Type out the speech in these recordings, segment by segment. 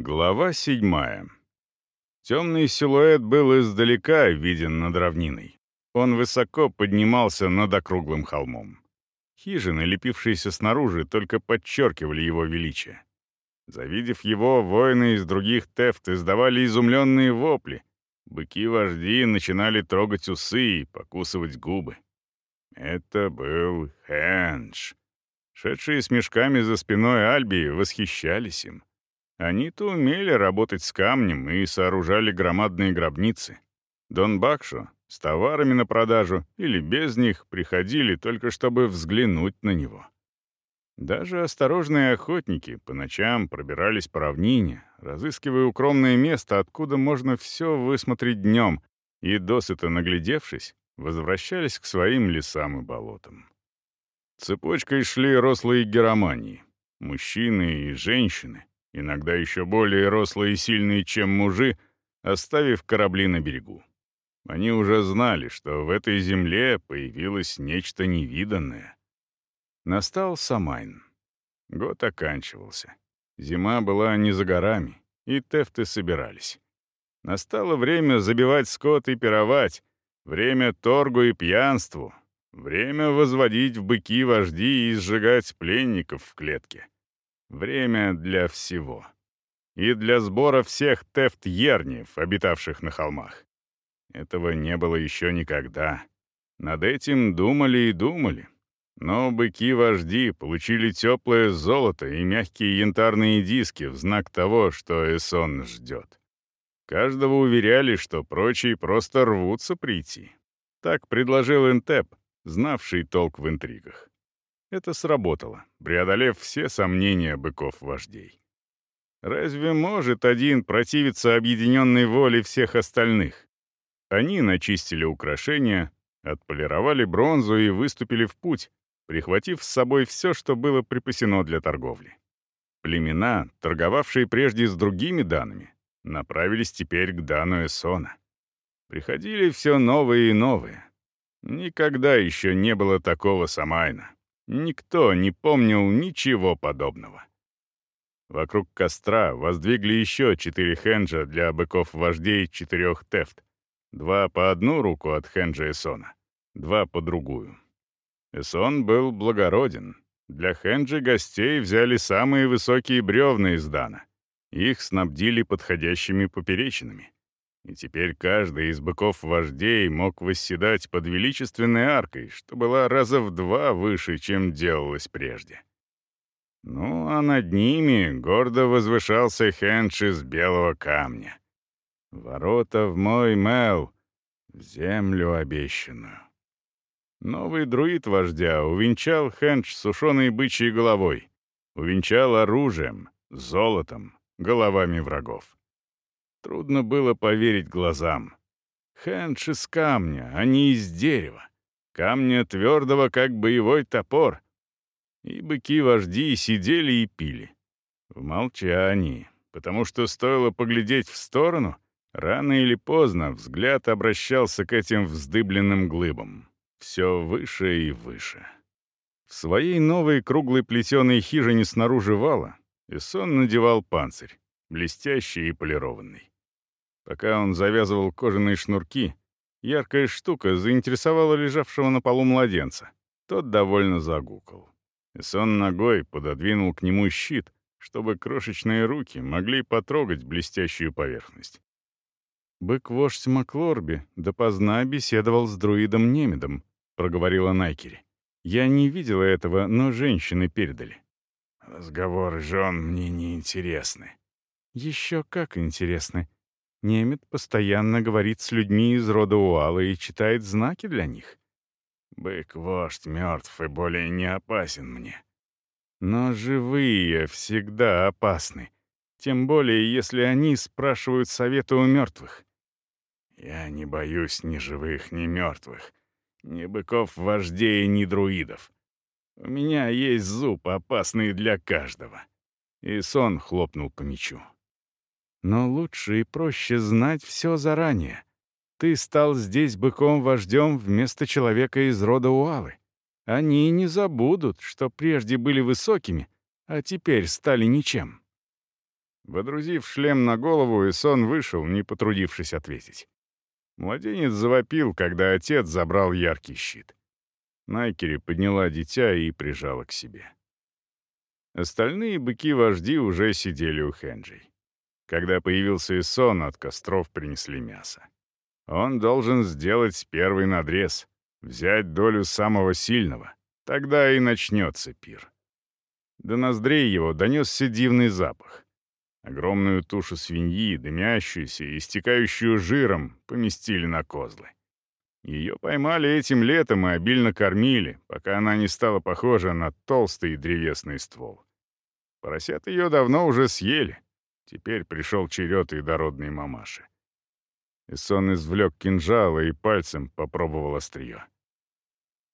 Глава седьмая. Темный силуэт был издалека виден над равниной. Он высоко поднимался над округлым холмом. Хижины, лепившиеся снаружи, только подчеркивали его величие. Завидев его, воины из других тефт издавали изумленные вопли. Быки-вожди начинали трогать усы и покусывать губы. Это был Хэндж. Шедшие с мешками за спиной Альби восхищались им. Они-то умели работать с камнем и сооружали громадные гробницы. Дон Бакшо с товарами на продажу или без них приходили только чтобы взглянуть на него. Даже осторожные охотники по ночам пробирались по равнине, разыскивая укромное место, откуда можно все высмотреть днем, и, досыта наглядевшись, возвращались к своим лесам и болотам. Цепочкой шли рослые геромании, мужчины и женщины, иногда еще более рослые и сильные, чем мужи, оставив корабли на берегу. Они уже знали, что в этой земле появилось нечто невиданное. Настал Самайн. Год оканчивался. Зима была не за горами, и тефты собирались. Настало время забивать скот и пировать, время торгу и пьянству, время возводить в быки вожди и сжигать пленников в клетке. Время для всего. И для сбора всех тефт-ерниев, обитавших на холмах. Этого не было еще никогда. Над этим думали и думали. Но быки-вожди получили теплое золото и мягкие янтарные диски в знак того, что Эсон ждет. Каждого уверяли, что прочие просто рвутся прийти. Так предложил Интеп, знавший толк в интригах. Это сработало, преодолев все сомнения быков-вождей. Разве может один противиться объединенной воле всех остальных? Они начистили украшения, отполировали бронзу и выступили в путь, прихватив с собой все, что было припасено для торговли. Племена, торговавшие прежде с другими данными, направились теперь к Дану Эсона. Приходили все новые и новые. Никогда еще не было такого Самайна. Никто не помнил ничего подобного. Вокруг костра воздвигли еще четыре хенджа для быков-вождей четырех тефт. Два по одну руку от хенджа Эсона, два по другую. Эсон был благороден. Для хенджа гостей взяли самые высокие бревна из Дана. Их снабдили подходящими поперечинами. И теперь каждый из быков-вождей мог восседать под величественной аркой, что была раза в два выше, чем делалось прежде. Ну, а над ними гордо возвышался хенч из белого камня. Ворота в мой Мел, в землю обещанную. Новый друид вождя увенчал хенч сушеной бычьей головой, увенчал оружием, золотом, головами врагов. Трудно было поверить глазам. Хэндж из камня, а не из дерева. Камня твердого, как боевой топор. И быки-вожди сидели и пили. В молчании, потому что стоило поглядеть в сторону, рано или поздно взгляд обращался к этим вздыбленным глыбам. Все выше и выше. В своей новой круглой плетеной хижине снаружи вала Исон надевал панцирь блестящий и полированный. Пока он завязывал кожаные шнурки, яркая штука заинтересовала лежавшего на полу младенца. Тот довольно загукал. И сон ногой пододвинул к нему щит, чтобы крошечные руки могли потрогать блестящую поверхность. «Бык-вождь Маклорби допоздна беседовал с друидом Немедом», — проговорила Найкери. «Я не видела этого, но женщины передали». «Разговоры жен мне не интересны», еще как интересны. Немет постоянно говорит с людьми из рода Уала и читает знаки для них. Бык-вождь мертв и более не опасен мне. Но живые всегда опасны. Тем более, если они спрашивают совета у мертвых. Я не боюсь ни живых, ни мертвых, ни быков-вождей, ни друидов. У меня есть зуб, опасный для каждого. И сон хлопнул по мечу. Но лучше и проще знать все заранее. Ты стал здесь быком-вождем вместо человека из рода Уалы. Они не забудут, что прежде были высокими, а теперь стали ничем. Водрузив шлем на голову, Исон вышел, не потрудившись ответить. Младенец завопил, когда отец забрал яркий щит. Найкери подняла дитя и прижала к себе. Остальные быки-вожди уже сидели у Хенджей. Когда появился Исон, от костров принесли мясо. Он должен сделать первый надрез, взять долю самого сильного. Тогда и начнется пир. До ноздрей его донесся дивный запах. Огромную тушу свиньи, дымящуюся и истекающую жиром, поместили на козлы. Ее поймали этим летом и обильно кормили, пока она не стала похожа на толстый древесный ствол. Поросят ее давно уже съели. Теперь пришел черед и дородной мамаши. Исон извлек кинжал и пальцем попробовал острие.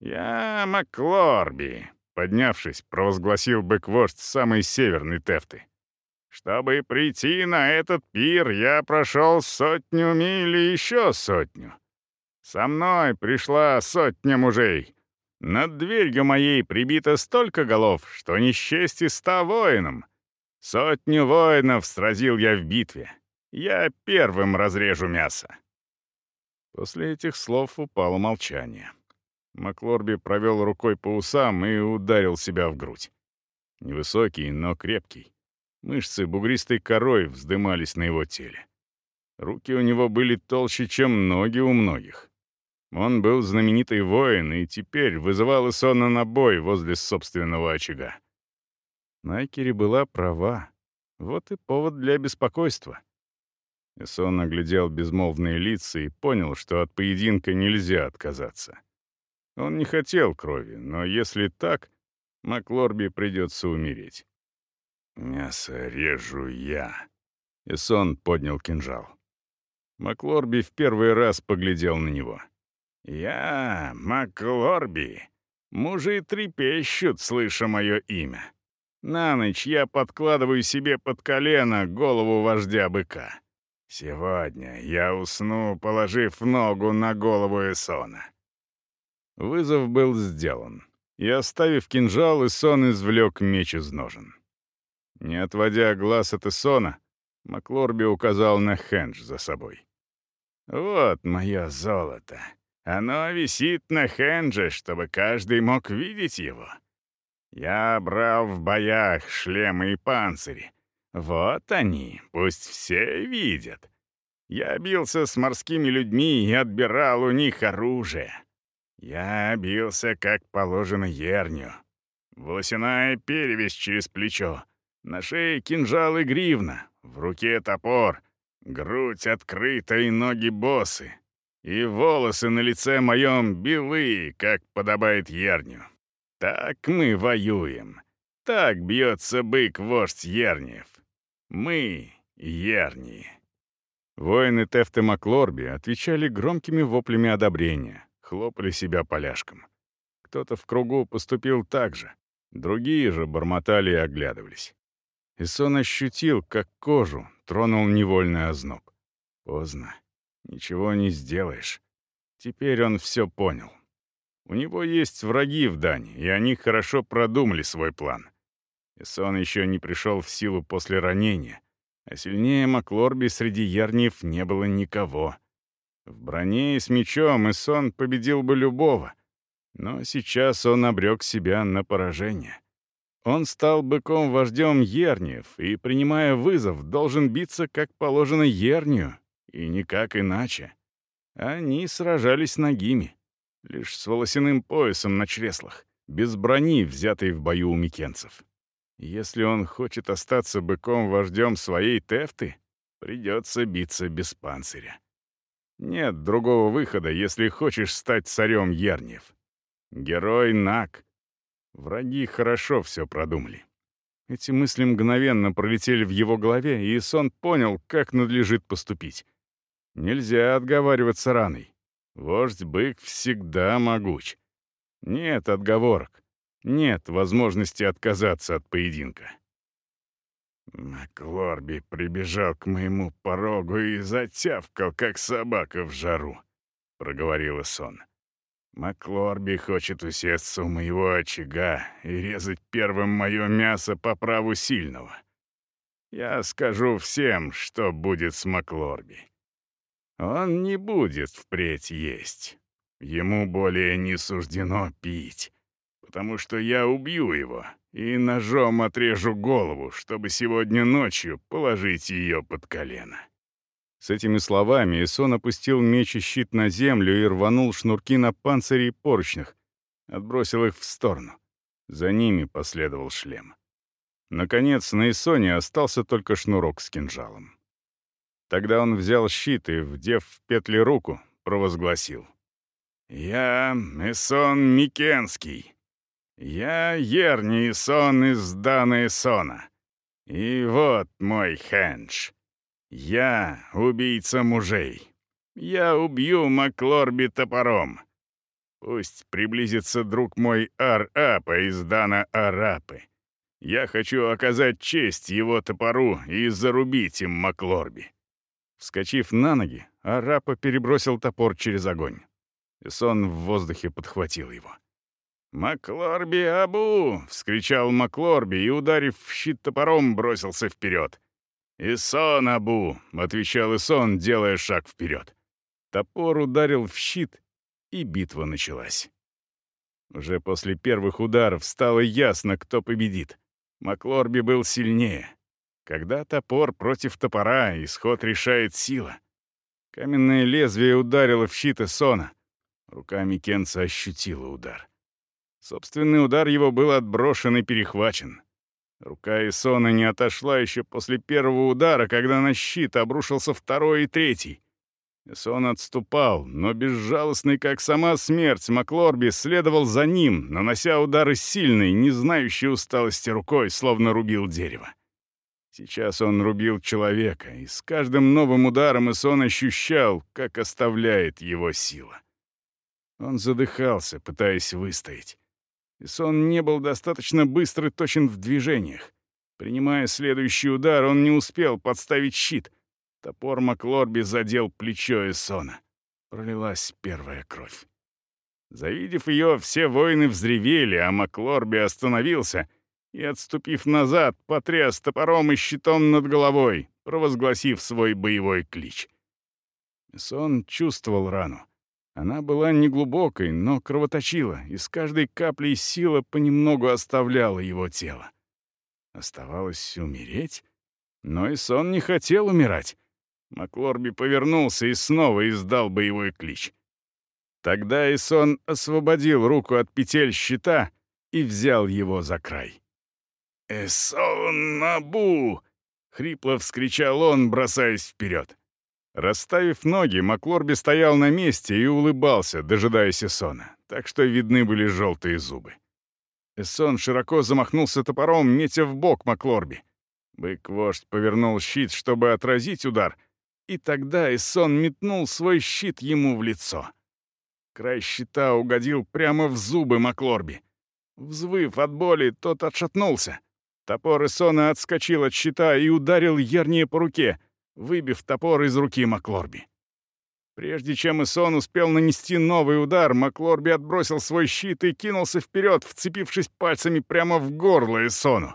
«Я Маклорби», — поднявшись, провозгласил бык-вождь самой северной Тефты. «Чтобы прийти на этот пир, я прошел сотню миль и еще сотню. Со мной пришла сотня мужей. Над дверью моей прибито столько голов, что не счесть и ста воинам. Сотню воинов сразил я в битве. Я первым разрежу мясо». После этих слов упало молчание. Маклорби провел рукой по усам и ударил себя в грудь. Невысокий, но крепкий. Мышцы бугристой корой вздымались на его теле. Руки у него были толще, чем ноги у многих. Он был знаменитый воин и теперь вызывал Исона на бой возле собственного очага. Найкери была права. Вот и повод для беспокойства. Исон оглядел безмолвные лица и понял, что от поединка нельзя отказаться. Он не хотел крови, но если так, Маклорби придется умереть. «Мясо режу я», — Исон поднял кинжал. Маклорби в первый раз поглядел на него. «Я, Маклорби, мужи трепещут, слыша мое имя. На ночь я подкладываю себе под колено голову вождя быка. Сегодня я усну, положив ногу на голову Эсона». Вызов был сделан, и, оставив кинжал, Эсон извлек меч из ножен. Не отводя глаз от Эсона, Маклорби указал на Хендж за собой. «Вот мое золото. Оно висит на Хендже, чтобы каждый мог видеть его. Я брал в боях шлемы и панцири. Вот они, пусть все видят. Я бился с морскими людьми и отбирал у них оружие. Я бился, как положено, ерню. Волосяная перевязь через плечо. На шее кинжал и гривна. В руке топор. Грудь открыта и ноги босы. И волосы на лице моем белые, как подобает ерню. Так мы воюем. Так бьется бык-вождь Ерниев. Мы — Ерни. Воины Тефты Маклорби отвечали громкими воплями одобрения хлопали себя поляшком. Кто-то в кругу поступил так же, другие же бормотали и оглядывались. Исон ощутил, как кожу тронул невольный озноб. Поздно. Ничего не сделаешь. Теперь он все понял. У него есть враги в Дане, и они хорошо продумали свой план. Исон еще не пришел в силу после ранения, а сильнее Маклорби среди ярниев не было никого — в броне и с мечом Исон победил бы любого, но сейчас он обрек себя на поражение. Он стал быком-вождем Ерниев и, принимая вызов, должен биться, как положено, Ернию, и никак иначе. Они сражались ногими, лишь с волосяным поясом на чреслах, без брони, взятой в бою у микенцев. Если он хочет остаться быком-вождем своей Тефты, придется биться без панциря. Нет другого выхода, если хочешь стать царем Ярниев. Герой Нак. Враги хорошо все продумали. Эти мысли мгновенно пролетели в его голове, и Сон понял, как надлежит поступить. Нельзя отговариваться раной. Вождь-бык всегда могуч. Нет отговорок. Нет возможности отказаться от поединка. Маклорби прибежал к моему порогу и затявкал, как собака в жару, — проговорила сон. Маклорби хочет усесться у моего очага и резать первым мое мясо по праву сильного. я скажу всем, что будет с Маклорби. Он не будет впредь есть. Ему более не суждено пить, потому что я убью его и ножом отрежу голову, чтобы сегодня ночью положить ее под колено». С этими словами Исон опустил меч и щит на землю и рванул шнурки на панцире и поручнях, отбросил их в сторону. За ними последовал шлем. Наконец, на Исоне остался только шнурок с кинжалом. Тогда он взял щит и, вдев в петли руку, провозгласил. «Я Исон Микенский. Я Ерни Исон из Дана Исона. И вот мой хендж. Я убийца мужей. Я убью Маклорби топором. Пусть приблизится друг мой Ар-Апа из Дана Арапы. Я хочу оказать честь его топору и зарубить им Маклорби». Вскочив на ноги, Арапа перебросил топор через огонь. Сон в воздухе подхватил его. «Маклорби Абу!» — вскричал Маклорби и, ударив в щит топором, бросился вперед. «Исон Абу!» — отвечал Исон, делая шаг вперед. Топор ударил в щит, и битва началась. Уже после первых ударов стало ясно, кто победит. Маклорби был сильнее. Когда топор против топора, исход решает сила. Каменное лезвие ударило в щит Эсона. Рука Микенца ощутила удар. Собственный удар его был отброшен и перехвачен. Рука Эсона не отошла еще после первого удара, когда на щит обрушился второй и третий. Сон отступал, но безжалостный, как сама смерть, Маклорби следовал за ним, нанося удары сильной, не знающей усталости рукой, словно рубил дерево. Сейчас он рубил человека, и с каждым новым ударом Исон ощущал, как оставляет его сила. Он задыхался, пытаясь выстоять. Исон не был достаточно быстр и точен в движениях. Принимая следующий удар, он не успел подставить щит — Топор Маклорби задел плечо Эссона. Пролилась первая кровь. Завидев ее, все воины взревели, а Маклорби остановился и, отступив назад, потряс топором и щитом над головой, провозгласив свой боевой клич. Сон чувствовал рану. Она была неглубокой, но кровоточила, и с каждой каплей сила понемногу оставляла его тело. Оставалось умереть? Но и сон не хотел умирать. Маклорби повернулся и снова издал боевой клич. Тогда Исон освободил руку от петель щита и взял его за край. «Эсон Набу!» — хрипло вскричал он, бросаясь вперед. Расставив ноги, Маклорби стоял на месте и улыбался, дожидаясь Эсона, так что видны были желтые зубы. Эсон широко замахнулся топором, метя в бок Маклорби. Бык-вождь повернул щит, чтобы отразить удар — и тогда Исон метнул свой щит ему в лицо. Край щита угодил прямо в зубы Маклорби. Взвыв от боли, тот отшатнулся. Топор Исона отскочил от щита и ударил Ерния по руке, выбив топор из руки Маклорби. Прежде чем Исон успел нанести новый удар, Маклорби отбросил свой щит и кинулся вперед, вцепившись пальцами прямо в горло Исону.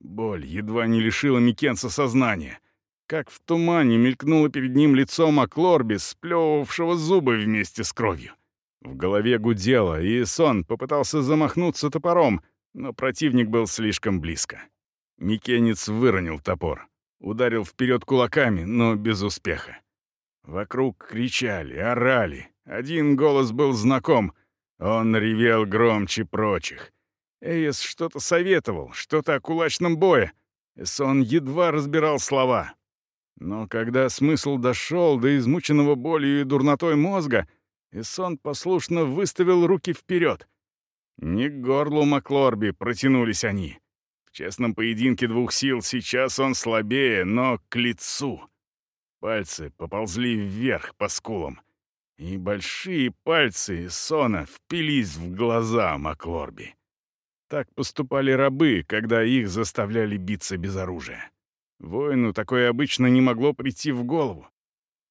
Боль едва не лишила Микенса сознания как в тумане мелькнуло перед ним лицо Маклорби, сплевывавшего зубы вместе с кровью. В голове гудело, и сон попытался замахнуться топором, но противник был слишком близко. Микенец выронил топор. Ударил вперед кулаками, но без успеха. Вокруг кричали, орали. Один голос был знаком. Он ревел громче прочих. Эйс что-то советовал, что-то о кулачном бое. Эсон едва разбирал слова, но когда смысл дошел до измученного болью и дурнотой мозга, Эссон послушно выставил руки вперед. Не к горлу Маклорби протянулись они. В честном поединке двух сил сейчас он слабее, но к лицу. Пальцы поползли вверх по скулам. И большие пальцы Эссона впились в глаза Маклорби. Так поступали рабы, когда их заставляли биться без оружия. Воину такое обычно не могло прийти в голову.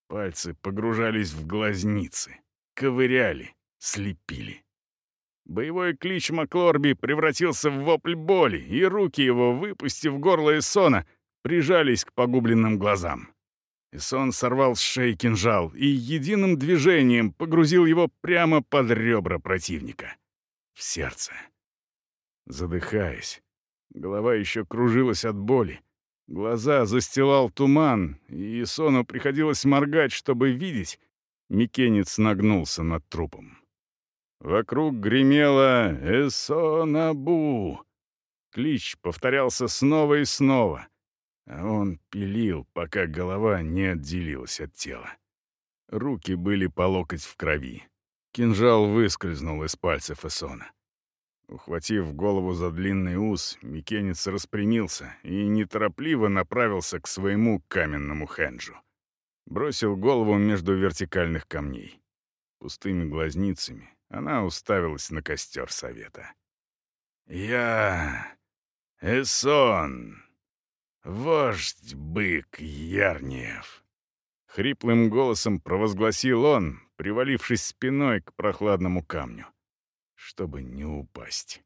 Пальцы погружались в глазницы, ковыряли, слепили. Боевой клич Маклорби превратился в вопль боли, и руки его, выпустив горло Эссона, прижались к погубленным глазам. Исон сорвал с шеи кинжал и единым движением погрузил его прямо под ребра противника. В сердце. Задыхаясь, голова еще кружилась от боли, глаза застилал туман, и Исону приходилось моргать, чтобы видеть. Микенец нагнулся над трупом. Вокруг гремело «Эсонабу!». Клич повторялся снова и снова — а он пилил, пока голова не отделилась от тела. Руки были по локоть в крови. Кинжал выскользнул из пальцев Эсона. Ухватив голову за длинный ус, Микенец распрямился и неторопливо направился к своему каменному хенджу. Бросил голову между вертикальных камней. Пустыми глазницами она уставилась на костер совета. «Я... Эсон!» «Вождь бык Ярниев!» Хриплым голосом провозгласил он, привалившись спиной к прохладному камню, чтобы не упасть.